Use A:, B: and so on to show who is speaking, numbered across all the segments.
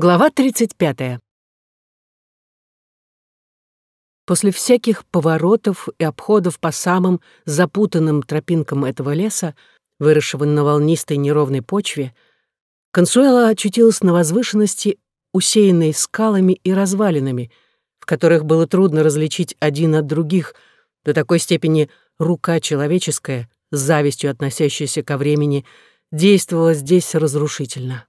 A: Глава 35. После всяких поворотов и обходов по самым запутанным тропинкам этого леса, выросшего на волнистой неровной почве, Консуэла очутилась на возвышенности, усеянной скалами и развалинами, в которых было трудно различить один от других, до такой степени рука человеческая, с завистью относящаяся ко времени, действовала здесь разрушительно.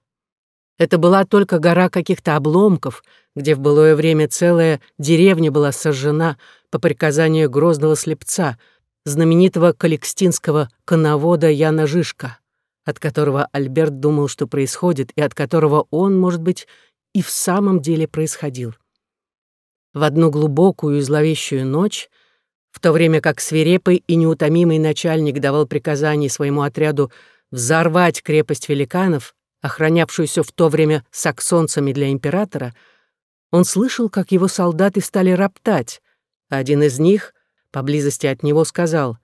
A: Это была только гора каких-то обломков, где в былое время целая деревня была сожжена по приказанию грозного слепца, знаменитого каликстинского коновода Яна Жишка, от которого Альберт думал, что происходит, и от которого он, может быть, и в самом деле происходил. В одну глубокую и зловещую ночь, в то время как свирепый и неутомимый начальник давал приказание своему отряду взорвать крепость великанов, охранявшуюся в то время саксонцами для императора, он слышал, как его солдаты стали роптать, один из них, поблизости от него, сказал,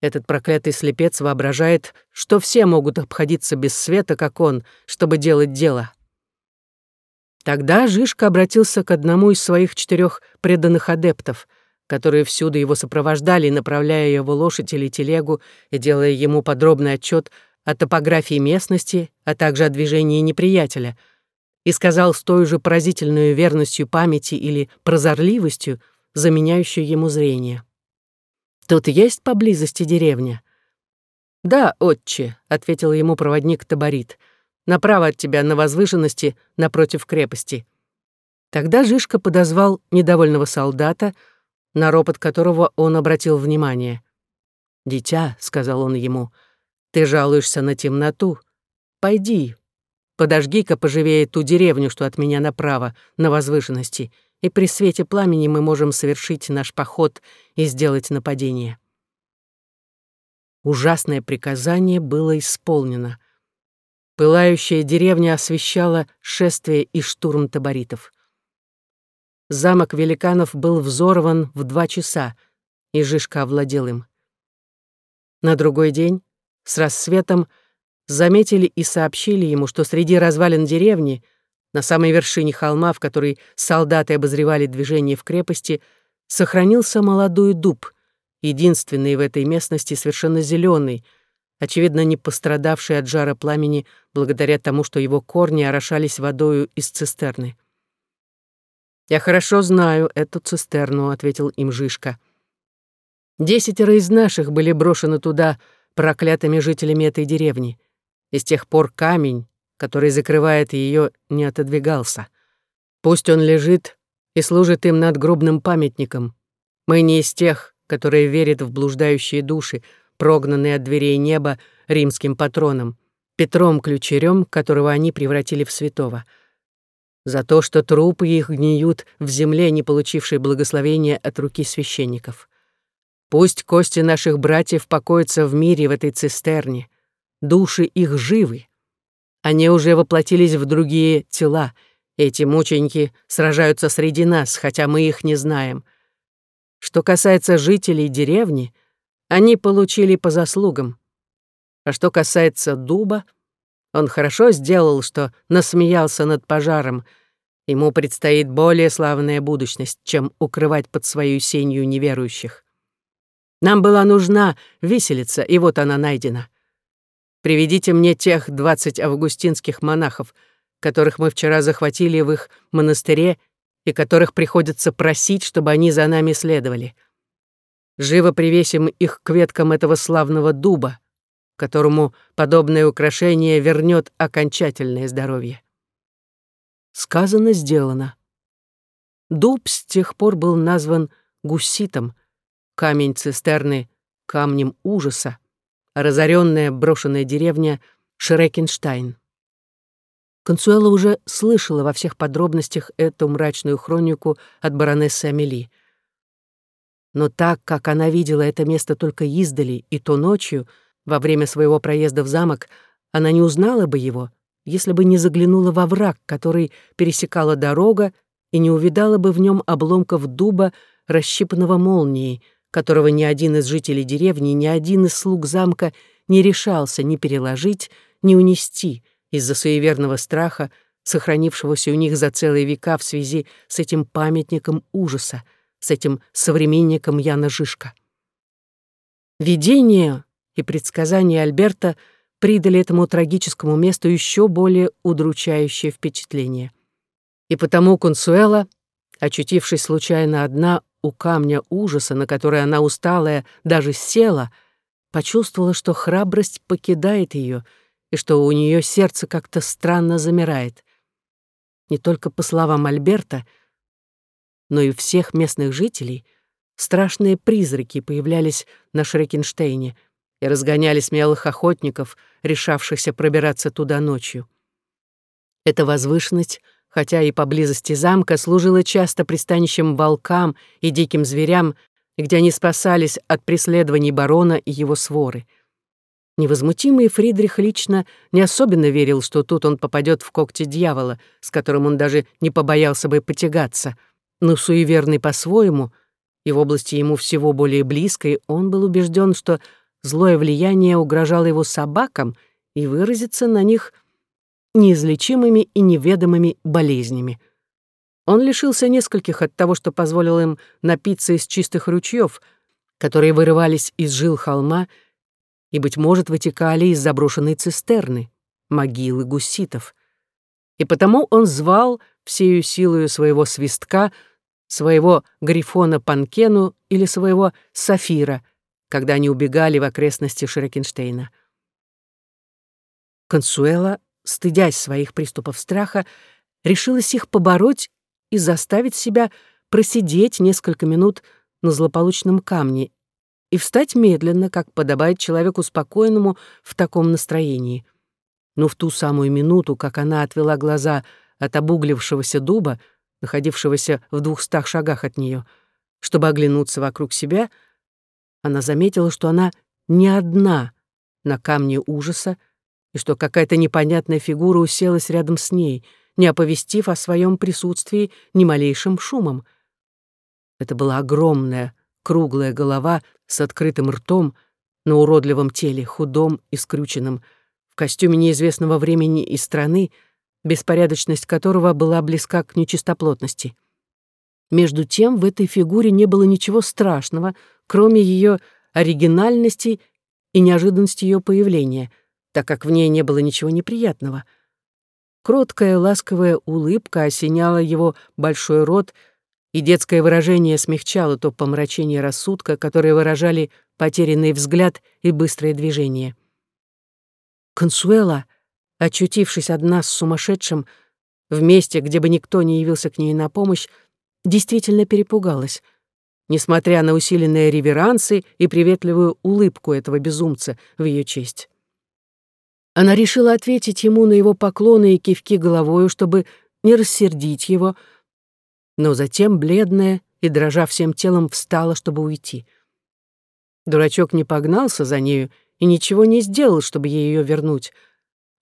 A: «Этот проклятый слепец воображает, что все могут обходиться без света, как он, чтобы делать дело». Тогда Жишка обратился к одному из своих четырех преданных адептов, которые всюду его сопровождали, направляя его лошадь или телегу и делая ему подробный отчет о топографии местности, а также о движении неприятеля, и сказал с той же поразительной верностью памяти или прозорливостью, заменяющую ему зрение. «Тут есть поблизости деревня?» «Да, отче», — ответил ему проводник Таборит, «направо от тебя на возвышенности напротив крепости». Тогда Жишка подозвал недовольного солдата, на ропот которого он обратил внимание. «Дитя», — сказал он ему, — ты жалуешься на темноту? Пойди, подожги-ка поживее ту деревню, что от меня направо, на возвышенности, и при свете пламени мы можем совершить наш поход и сделать нападение». Ужасное приказание было исполнено. Пылающая деревня освещала шествие и штурм таборитов. Замок великанов был взорван в два часа, и Жишка овладел им. На другой день с рассветом заметили и сообщили ему, что среди развалин деревни, на самой вершине холма, в которой солдаты обозревали движение в крепости, сохранился молодой дуб, единственный в этой местности совершенно зеленый, очевидно, не пострадавший от жара пламени благодаря тому, что его корни орошались водою из цистерны. «Я хорошо знаю эту цистерну», — ответил им Жишка. «Десятеро из наших были брошены туда проклятыми жителями этой деревни, и с тех пор камень, который закрывает ее, не отодвигался. Пусть он лежит и служит им надгробным памятником. Мы не из тех, которые верят в блуждающие души, прогнанные от дверей неба римским патроном, Петром Ключерем, которого они превратили в святого. За то, что трупы их гниют в земле, не получившей благословения от руки священников. Пусть кости наших братьев покоятся в мире в этой цистерне. Души их живы. Они уже воплотились в другие тела. Эти мученики сражаются среди нас, хотя мы их не знаем. Что касается жителей деревни, они получили по заслугам. А что касается дуба, он хорошо сделал, что насмеялся над пожаром. Ему предстоит более славная будущность, чем укрывать под свою сенью неверующих. Нам была нужна виселица, и вот она найдена. Приведите мне тех двадцать августинских монахов, которых мы вчера захватили в их монастыре и которых приходится просить, чтобы они за нами следовали. Живо привесим их к веткам этого славного дуба, которому подобное украшение вернет окончательное здоровье. Сказано, сделано. Дуб с тех пор был назван гуситом — камень цистерны камнем ужаса, разоренная брошенная деревня Шрекенштайн. Консуэла уже слышала во всех подробностях эту мрачную хронику от баронессы Амели. Но так как она видела это место только издали, и то ночью, во время своего проезда в замок, она не узнала бы его, если бы не заглянула во враг, который пересекала дорога, и не увидала бы в нем обломков дуба, расщипанного молнией, которого ни один из жителей деревни, ни один из слуг замка не решался ни переложить, ни унести из-за суеверного страха, сохранившегося у них за целые века в связи с этим памятником ужаса, с этим современником Яна Жишка. Видение и предсказания Альберта придали этому трагическому месту еще более удручающее впечатление. И потому Консуэла, очутившись случайно одна у камня ужаса, на который она усталая даже села, почувствовала, что храбрость покидает ее и что у нее сердце как-то странно замирает. Не только по словам Альберта, но и всех местных жителей, страшные призраки появлялись на Шрекенштейне и разгоняли смелых охотников, решавшихся пробираться туда ночью. Эта возвышенность, хотя и поблизости замка, служила часто пристанищем волкам и диким зверям, где они спасались от преследований барона и его своры. Невозмутимый Фридрих лично не особенно верил, что тут он попадет в когти дьявола, с которым он даже не побоялся бы потягаться, но суеверный по-своему — и в области ему всего более близкой, он был убежден, что злое влияние угрожало его собакам и выразится на них неизлечимыми и неведомыми болезнями. Он лишился нескольких от того, что позволил им напиться из чистых ручьев, которые вырывались из жил холма и, быть может, вытекали из заброшенной цистерны, могилы гуситов. И потому он звал всею силою своего свистка — своего Грифона Панкену или своего Сафира, когда они убегали в окрестности Шрекенштейна. Консуэла, стыдясь своих приступов страха, решилась их побороть и заставить себя просидеть несколько минут на злополучном камне и встать медленно, как подобает человеку спокойному в таком настроении. Но в ту самую минуту, как она отвела глаза от обуглившегося дуба, находившегося в двухстах шагах от нее. Чтобы оглянуться вокруг себя, она заметила, что она не одна на камне ужаса, и что какая-то непонятная фигура уселась рядом с ней, не оповестив о своем присутствии ни малейшим шумом. Это была огромная, круглая голова с открытым ртом на уродливом теле, худом и скрюченном, в костюме неизвестного времени и страны, беспорядочность которого была близка к нечистоплотности. Между тем в этой фигуре не было ничего страшного, кроме ее оригинальности и неожиданности ее появления, так как в ней не было ничего неприятного. Кроткая ласковая улыбка осеняла его большой рот, и детское выражение смягчало то помрачение рассудка, которое выражали потерянный взгляд и быстрое движение. «Консуэла», очутившись одна с сумасшедшим, в месте, где бы никто не явился к ней на помощь, действительно перепугалась, несмотря на усиленные реверансы и приветливую улыбку этого безумца в ее честь. Она решила ответить ему на его поклоны и кивки головою, чтобы не рассердить его, но затем, бледная и дрожа всем телом, встала, чтобы уйти. Дурачок не погнался за нею и ничего не сделал, чтобы ее вернуть —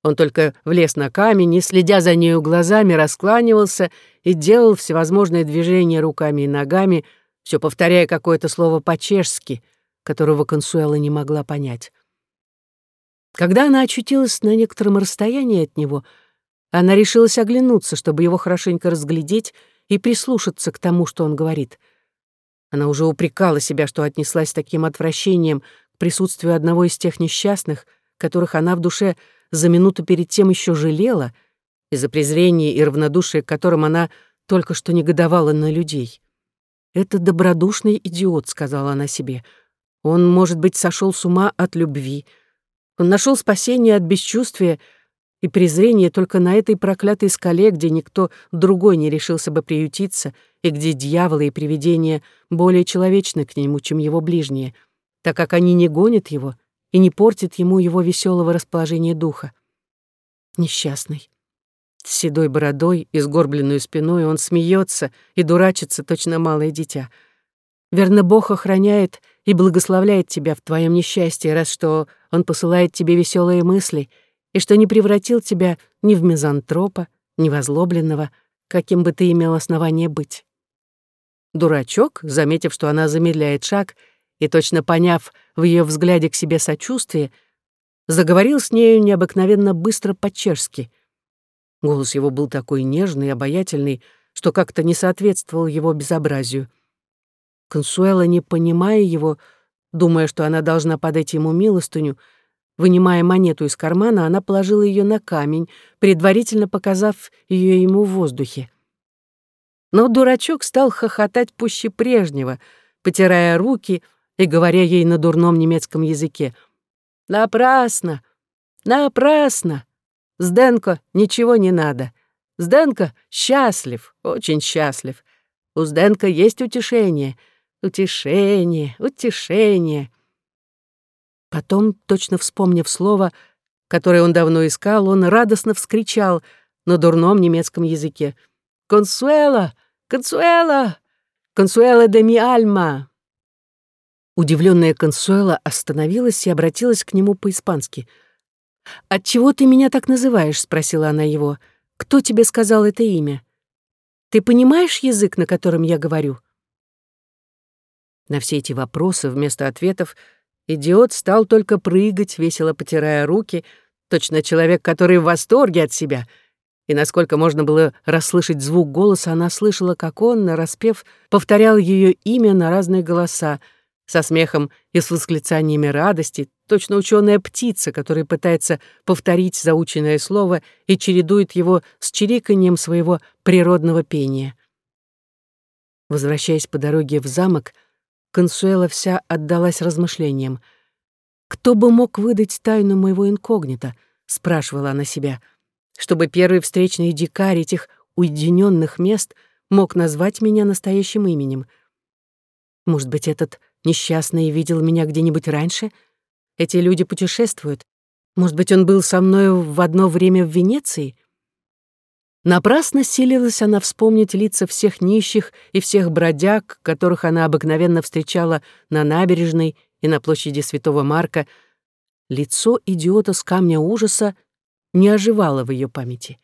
A: он только влез на камень и, следя за нею глазами, раскланивался и делал всевозможные движения руками и ногами, все повторяя какое-то слово по-чешски, которого Консуэла не могла понять. Когда она очутилась на некотором расстоянии от него, она решилась оглянуться, чтобы его хорошенько разглядеть и прислушаться к тому, что он говорит. Она уже упрекала себя, что отнеслась с таким отвращением к присутствию одного из тех несчастных, которых она в душе за минуту перед тем еще жалела, из-за презрения и равнодушия, которым она только что негодовала на людей. «Это добродушный идиот», — сказала она себе. «Он, может быть, сошел с ума от любви. Он нашел спасение от бесчувствия и презрения только на этой проклятой скале, где никто другой не решился бы приютиться, и где дьяволы и привидения более человечны к нему, чем его ближние, так как они не гонят его, и не портит ему его веселого расположения духа. Несчастный. С седой бородой и сгорбленной спиной он смеется и дурачится, точно малое дитя. Верно, Бог охраняет и благословляет тебя в твоем несчастье, раз что Он посылает тебе веселые мысли, и что не превратил тебя ни в мизантропа, ни в озлобленного, каким бы ты имел основание быть. Дурачок, заметив, что она замедляет шаг, — и, точно поняв в ее взгляде к себе сочувствие, заговорил с нею необыкновенно быстро по-чешски. Голос его был такой нежный и обаятельный, что как-то не соответствовал его безобразию. Консуэла, не понимая его, думая, что она должна подать ему милостыню, вынимая монету из кармана, она положила ее на камень, предварительно показав ее ему в воздухе. Но дурачок стал хохотать пуще прежнего, потирая руки и говоря ей на дурном немецком языке. «Напрасно! Напрасно! Сденко ничего не надо. Сденко счастлив, очень счастлив. У Сденко есть утешение, утешение, утешение». Потом, точно вспомнив слово, которое он давно искал, он радостно вскричал на дурном немецком языке. «Консуэла! Консуэла! Консуэла де ми альма!» Удивленная Консуэла остановилась и обратилась к нему по-испански. «Отчего ты меня так называешь?» — спросила она его. «Кто тебе сказал это имя? Ты понимаешь язык, на котором я говорю?» На все эти вопросы вместо ответов идиот стал только прыгать, весело потирая руки, точно человек, который в восторге от себя. И насколько можно было расслышать звук голоса, она слышала, как он, нараспев, повторял ее имя на разные голоса — со смехом и с восклицаниями радости, точно ученая птица, которая пытается повторить заученное слово и чередует его с чириканьем своего природного пения. Возвращаясь по дороге в замок, Консуэла вся отдалась размышлениям. «Кто бы мог выдать тайну моего инкогнито?» — спрашивала она себя. «Чтобы первый встречный дикарь этих уединенных мест мог назвать меня настоящим именем. Может быть, этот Несчастный видел меня где-нибудь раньше? Эти люди путешествуют. Может быть, он был со мной в одно время в Венеции? Напрасно силилась она вспомнить лица всех нищих и всех бродяг, которых она обыкновенно встречала на набережной и на площади Святого Марка. Лицо идиота с камня ужаса не оживало в ее памяти.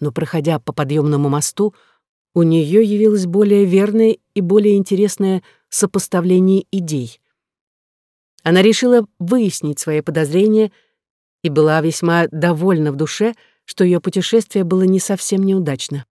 A: Но, проходя по подъемному мосту, у нее явилось более верное и более интересное сопоставление идей. Она решила выяснить свои подозрения и была весьма довольна в душе, что ее путешествие было не совсем неудачно.